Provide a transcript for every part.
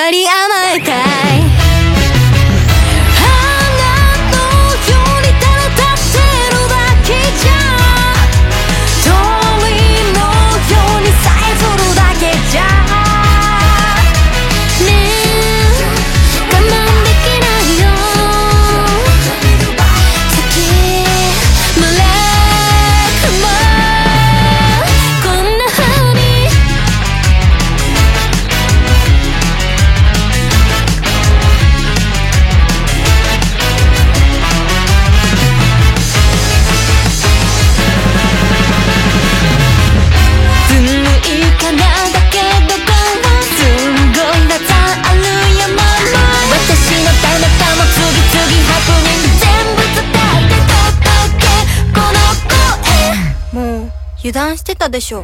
私たでしょ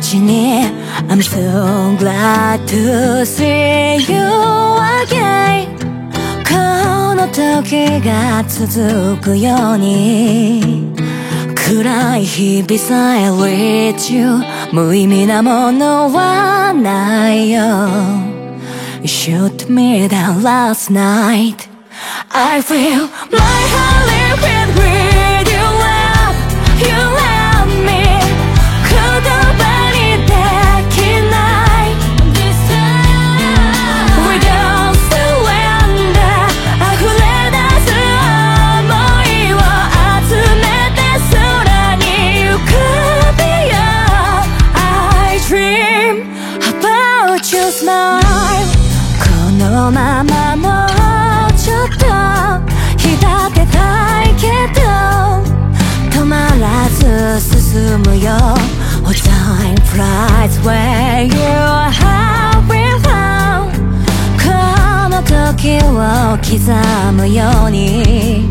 ちに I'm so glad to see you again. この時が続くように暗い日々さえ with you 無意味なものはないよ shoot me down last night. I feel 進むよ Oh time flies where you have been found この時を刻むように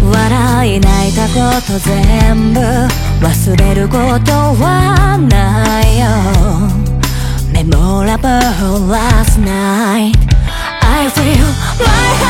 笑い泣いたこと全部忘れることはないよ Memorable last night I feel my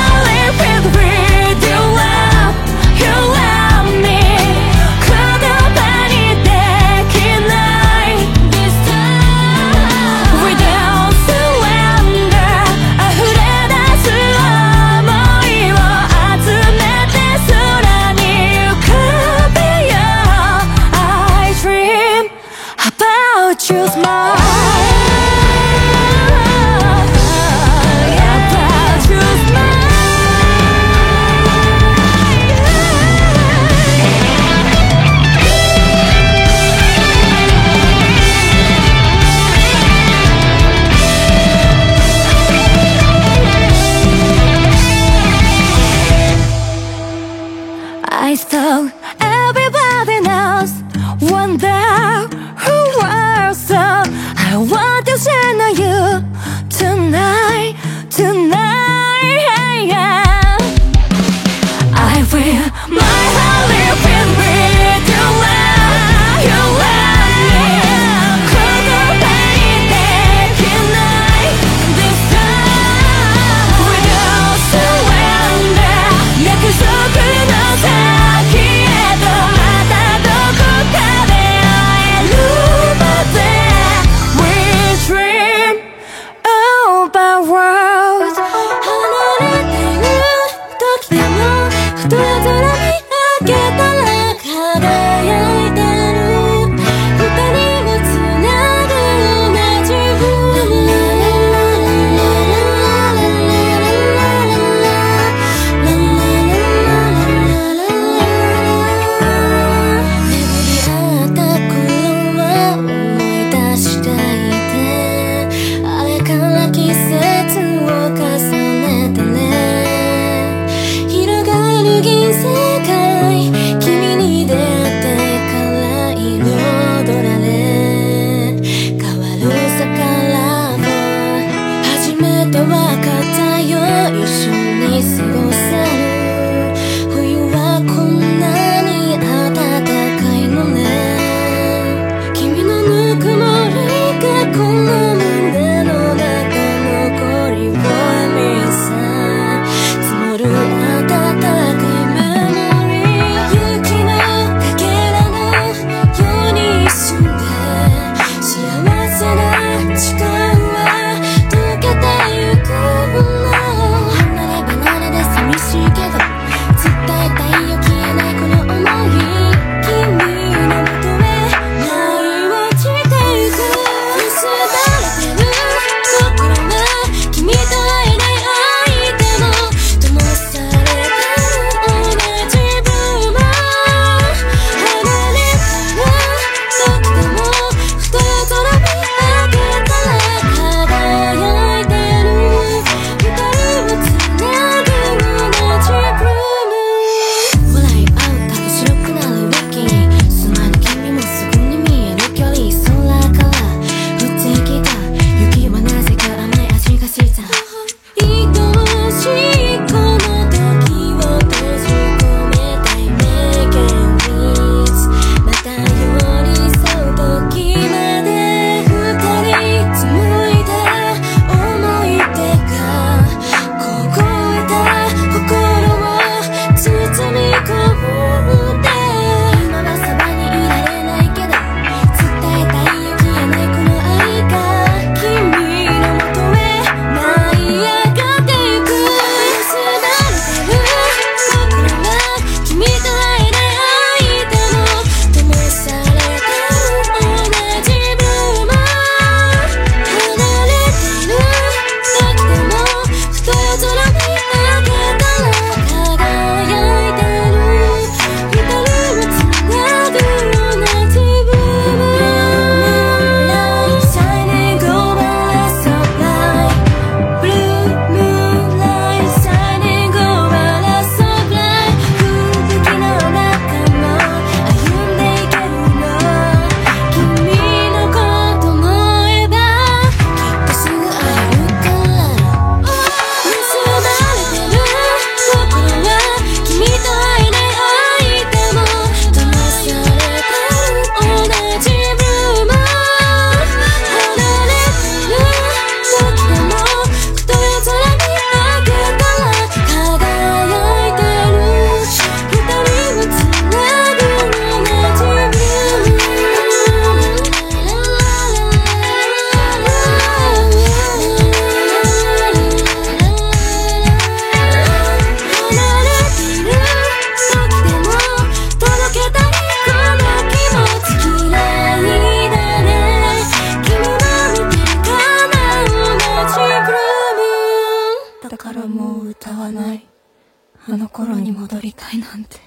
あの頃に戻りたいなんて。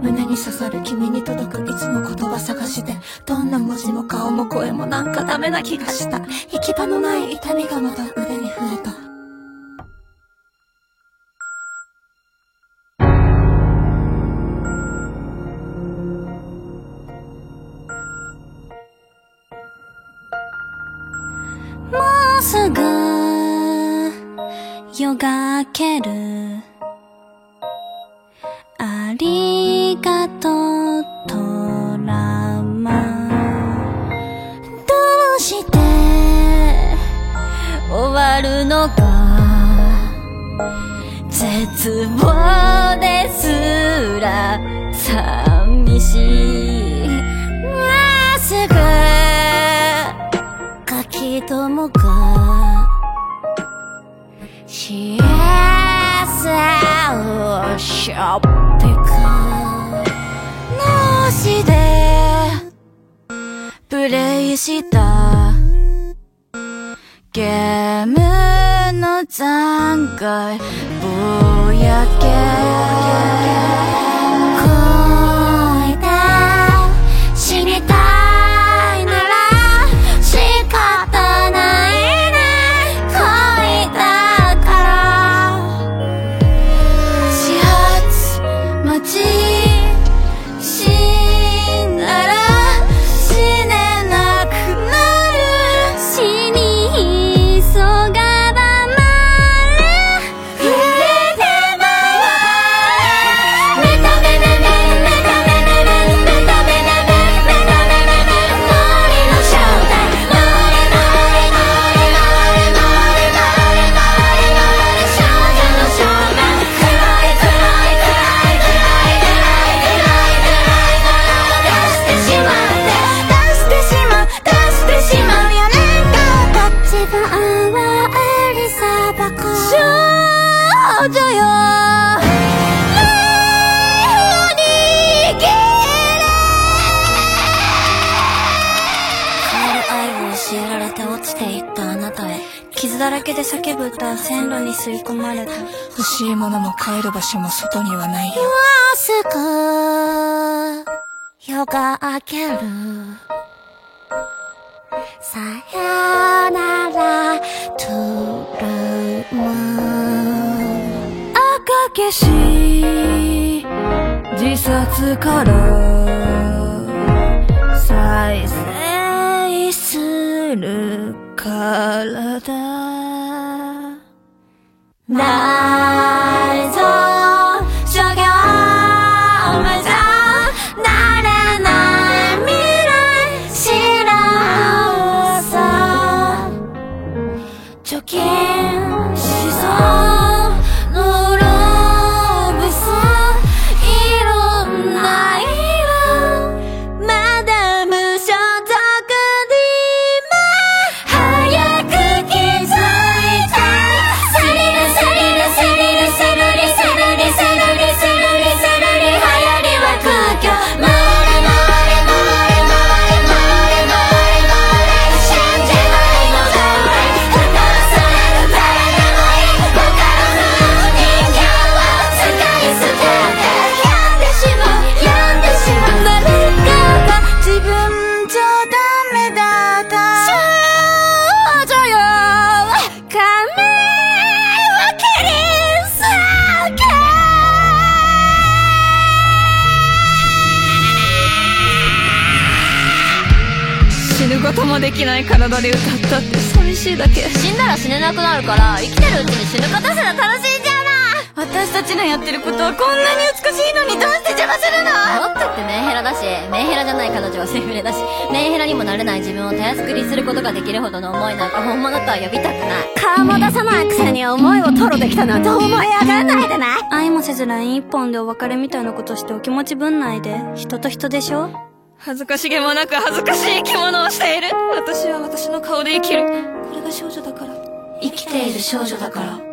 胸に刺さる君に届くいつも言葉探しでどんな文字も顔も声もなんかダメな気がした行き場のない痛みがまたした。ゲームの残骸ぼやけぶ歌は線路に吸い込まれた。欲しいものも帰る場所も外にはないよ。もうすぐ夜が明ける。さよならトゥルーム赤消し自殺から再生する体那きない体で歌ったって寂しいだけ。死んだら死ねなくなるから生きてるうちに死ぬことすら楽しいじゃ私たちのやってることはこんなに美しいのにどうして邪魔するの？ないだってメンヘラだしメンヘラじゃない彼女はセフレだしメンヘラにもなれない自分を手厚くりすることができるほどの思いなんか本物とは呼びたくない。顔も出さないくせに思いを吐露できたなんて思い上がらないでな。い愛もせず LINE 一本でお別れみたいなことしてお気持ち分ないで。人と人でしょ？恥ずかしげもなく恥ずかしい生き物をしている。私は私の顔で生きる。これが少女だから。生きている少女だから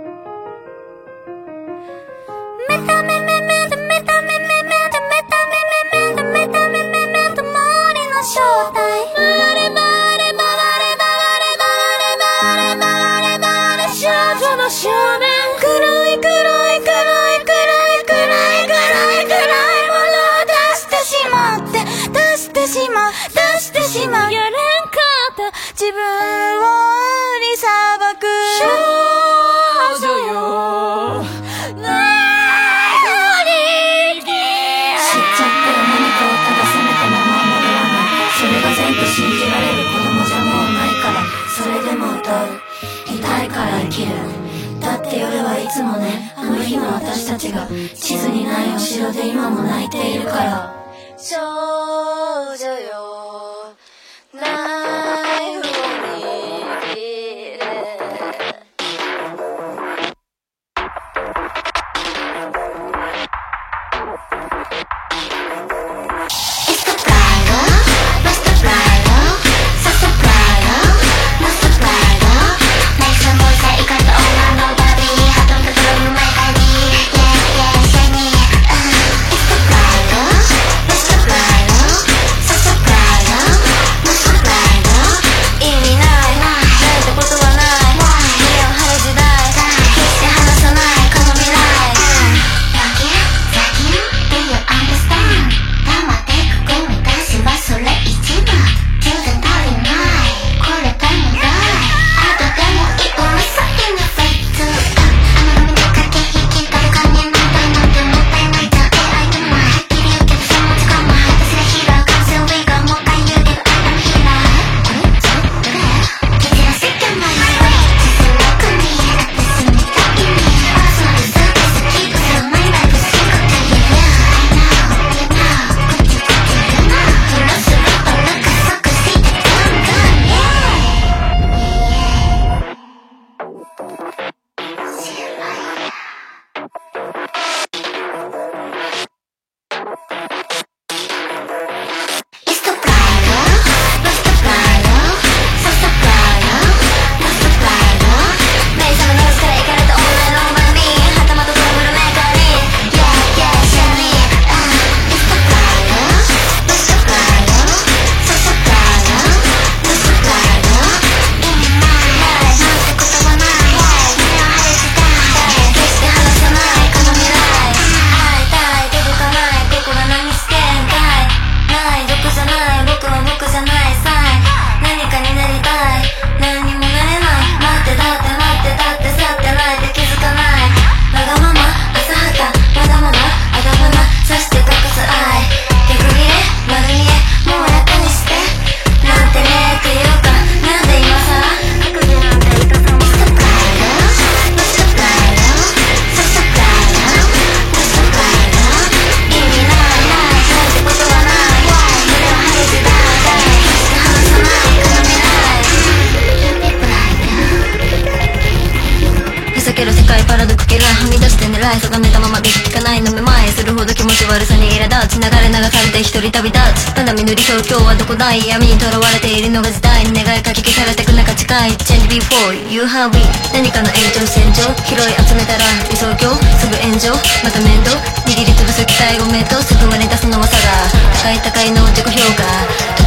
定まめたまま3かないのめまいするほど気持ち悪さに苛立ちながら名が借りて一人旅立つ。七海塗り表今日はどこだい？闇に囚われているのが時代。願いかき消されてく中近い Change before you have we? 何かの延長線上拾い集めたら理想郷すぐ炎上。また面倒。握りつぶす期待ごめんと。すぐ割り出すのはさが高い高いの自己評価。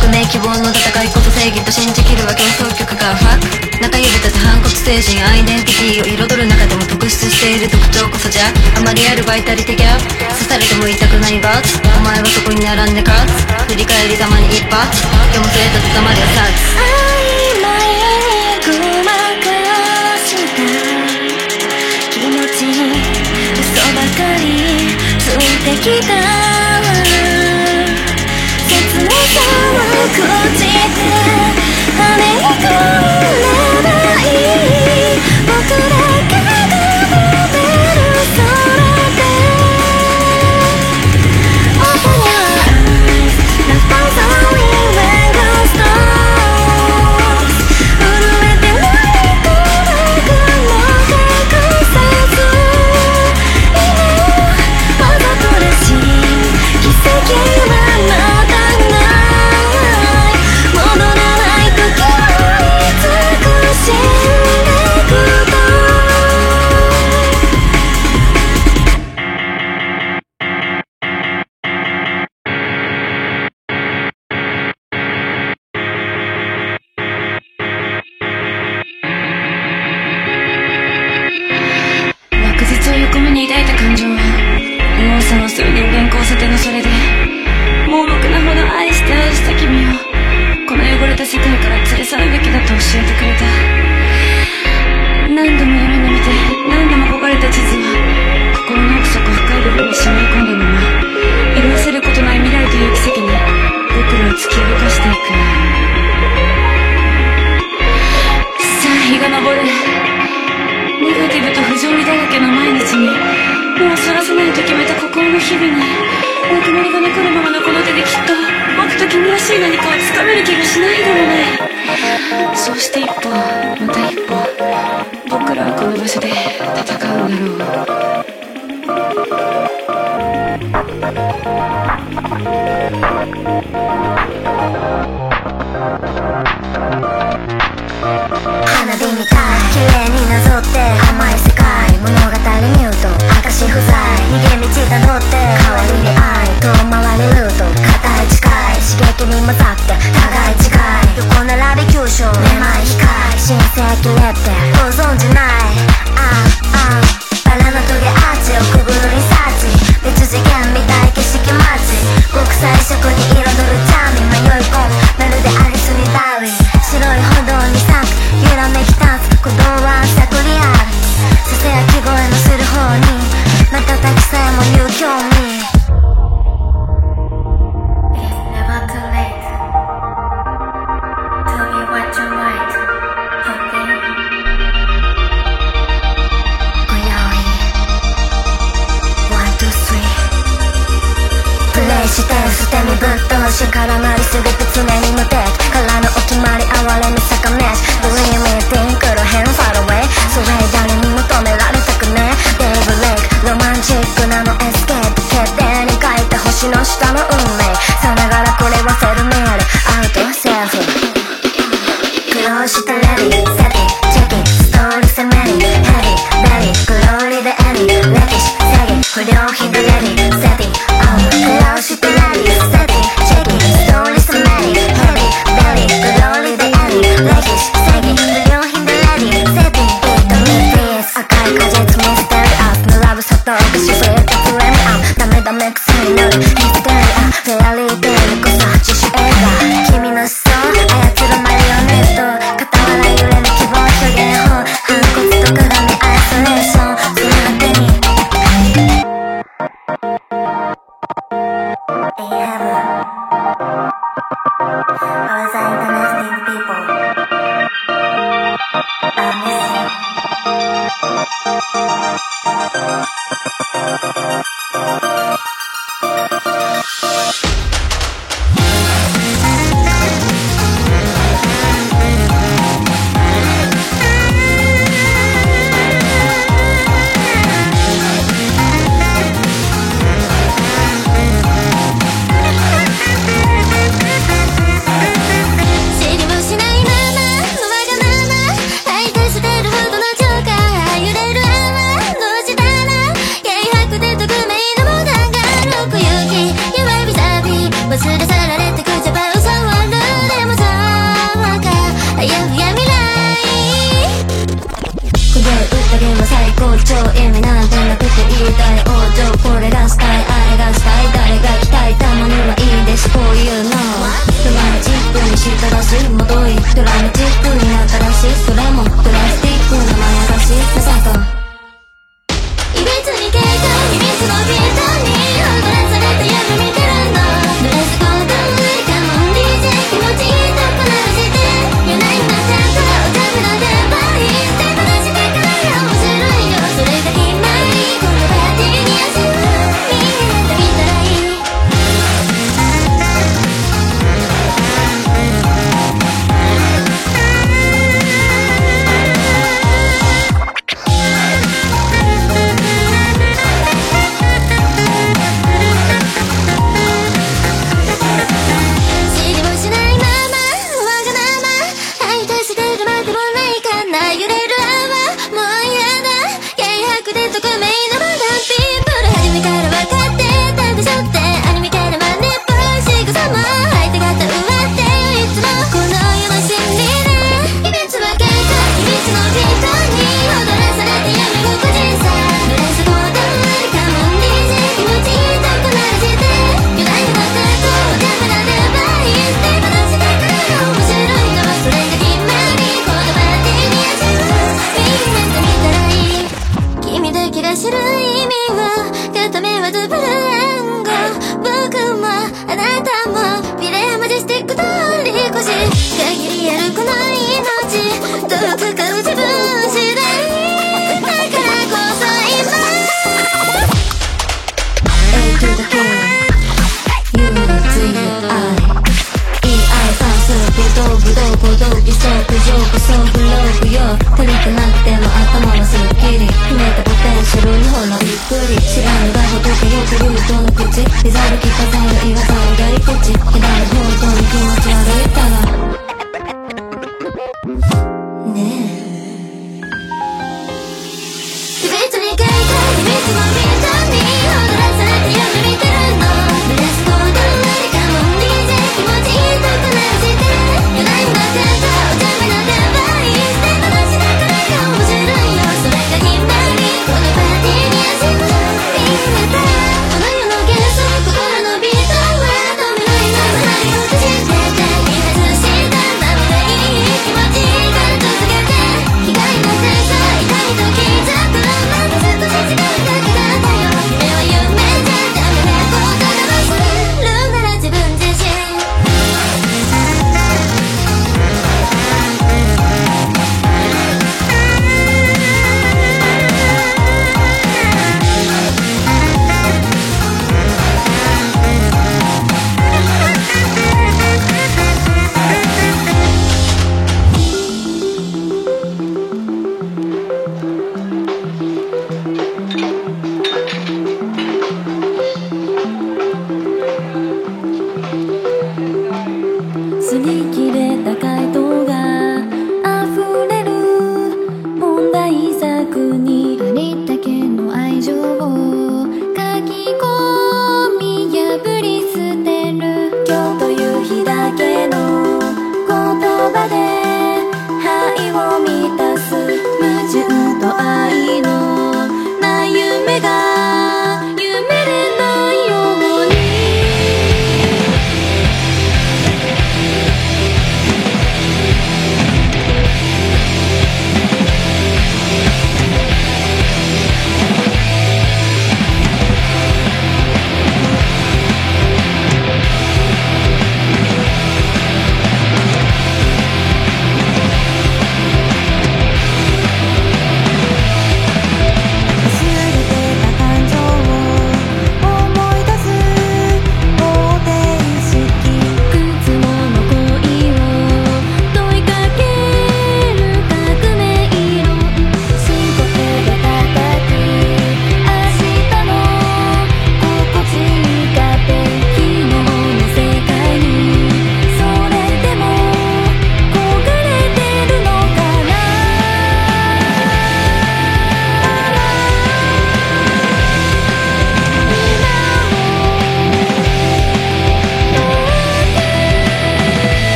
匿名希望の戦いこそ正義と信じきるは競争曲がファック中指立て反骨精神。アイデンティティを彩る中でも特出している特徴こそじゃ。あまりあるバイタリティギャップ。刺されても痛くないバツ。お前はそこに並んで勝つ振り返りざまに一発今日もそれとたまりはさ曖昧ごまかした気持ちに嘘ばかりついてきた切なさをこじて羽に込んでばいい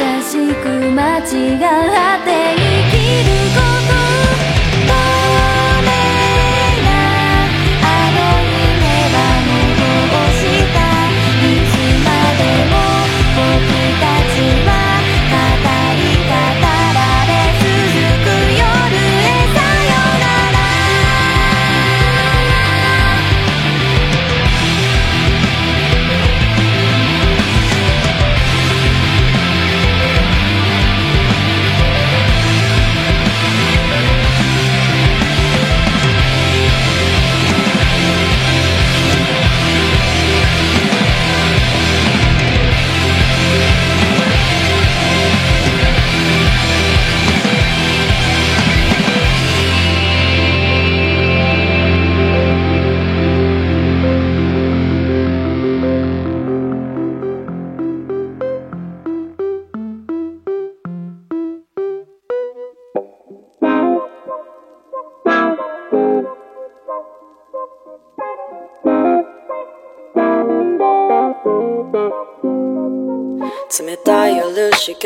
優しく間違って生きること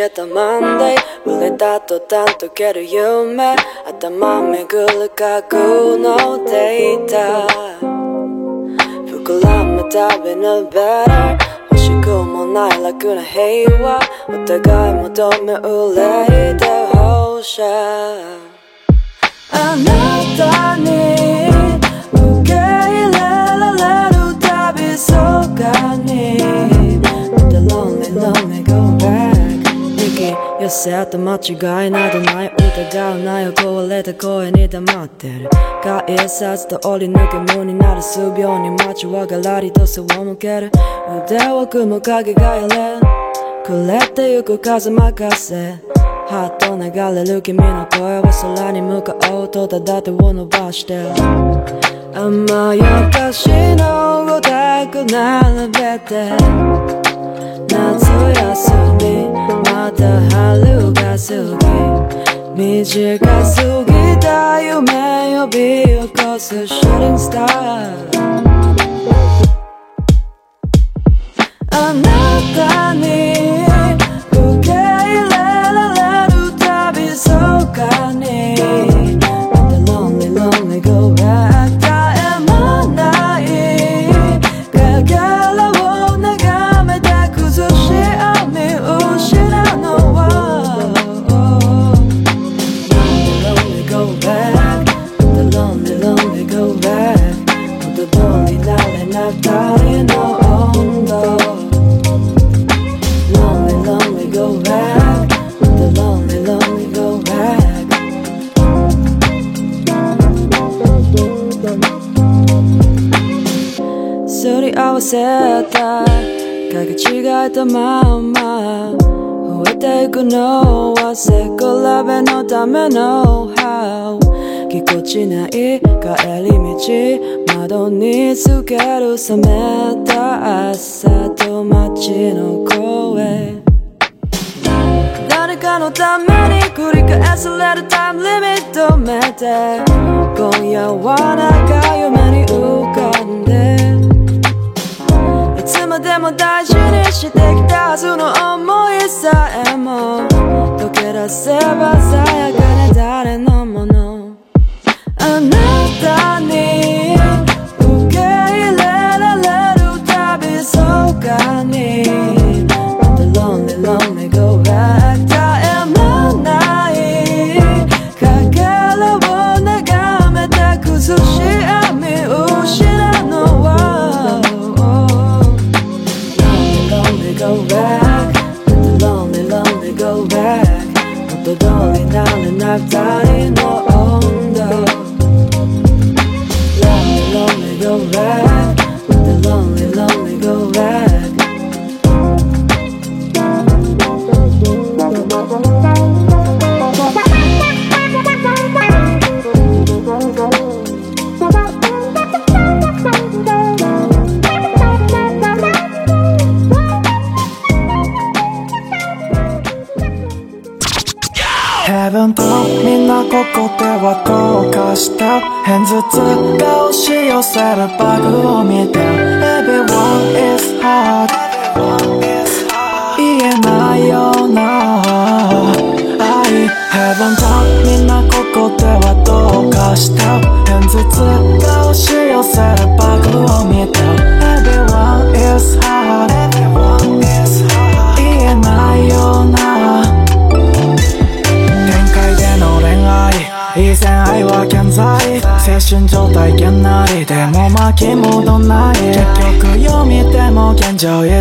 けたマンデー触れた途端溶ける夢。頭めぐる家具のデータ。膨らむたびの better 欲しくもない楽な平和。お互い求め憂いで放射。あなたに受け入れられるたびそかに。The lonely lonely 寄せた間違いなどない疑うなよ壊れた声に黙ってる改札と折り抜け無になる数秒に街はがらりと背を向ける腕を組む影がやれ暮れてゆく風任せハート流れる君の声は空に向かおうとただ手を伸ばして。甘やかしのごたく並べて。夏休みまた春が過ぎ。短すぎた夢呼び起こすシューティングスター。あなたにせた影違えたまんま増えていくのは背比べのための How ぎこちない帰り道窓につける冷めた朝と街の声誰かのために繰り返されるタイムリミットめて今夜は長い夢に浮でも大事にしてきたその思いさえも溶け出せばさやかな誰のもの。あなたに二人の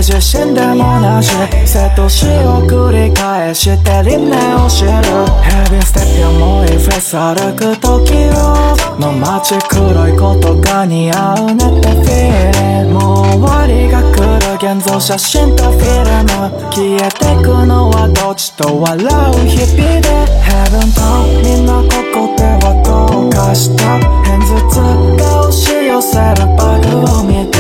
現状維持死んでもなし生と死を繰り返して輪廻を知る。ヘビーステップ重いフェス歩く時をの街黒いことが似合うねってフィーリンもう終わりが来る現像写真とフィルム消えてくのはどっちと笑う日々で。Heaven とみんなここではどうかした。偏頭痛が押し寄せるバグを見た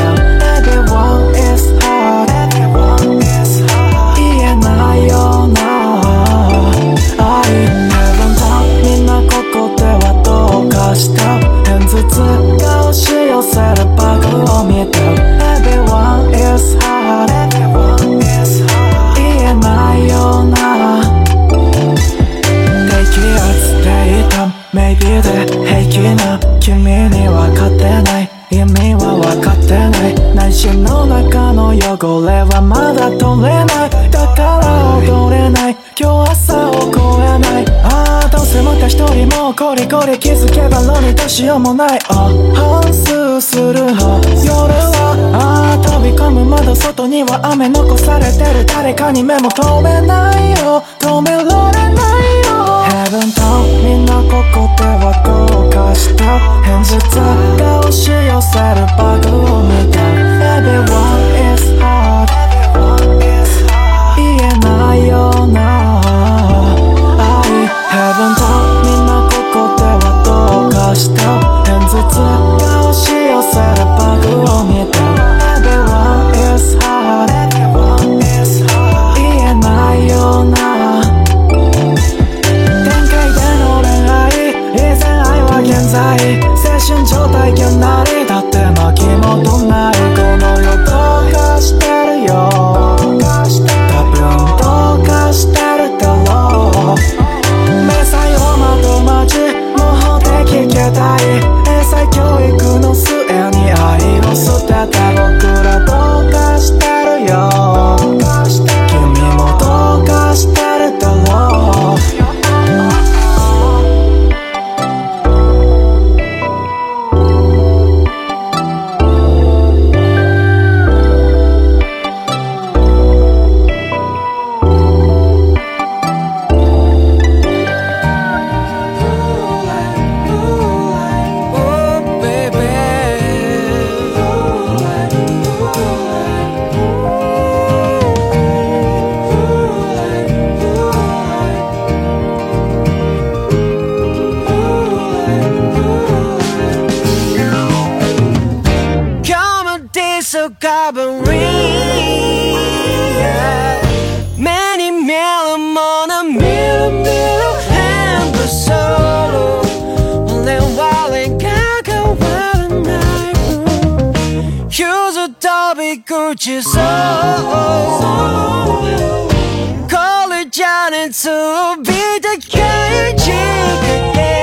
Maybe で平気な君には勝てない。意味は分かってない。内心の中の汚れはまだ取れない。うコリコリ気づけばのにどうしようもない。あ反数するは夜はああ飛び込む窓外には雨残されてる。誰かに目も止めないよ。止められないよ。Heaven とみんなここではどうかした。偏頭痛が押し寄せるバグを見た。Everyone is hard 言えないような心状態げんなりだって巻き戻ないこの世どうかしてるよ。多分どうかしてるだろう。明細を窓待ちもうで聞けたい。譲飛び口そうこれじゃねつび高い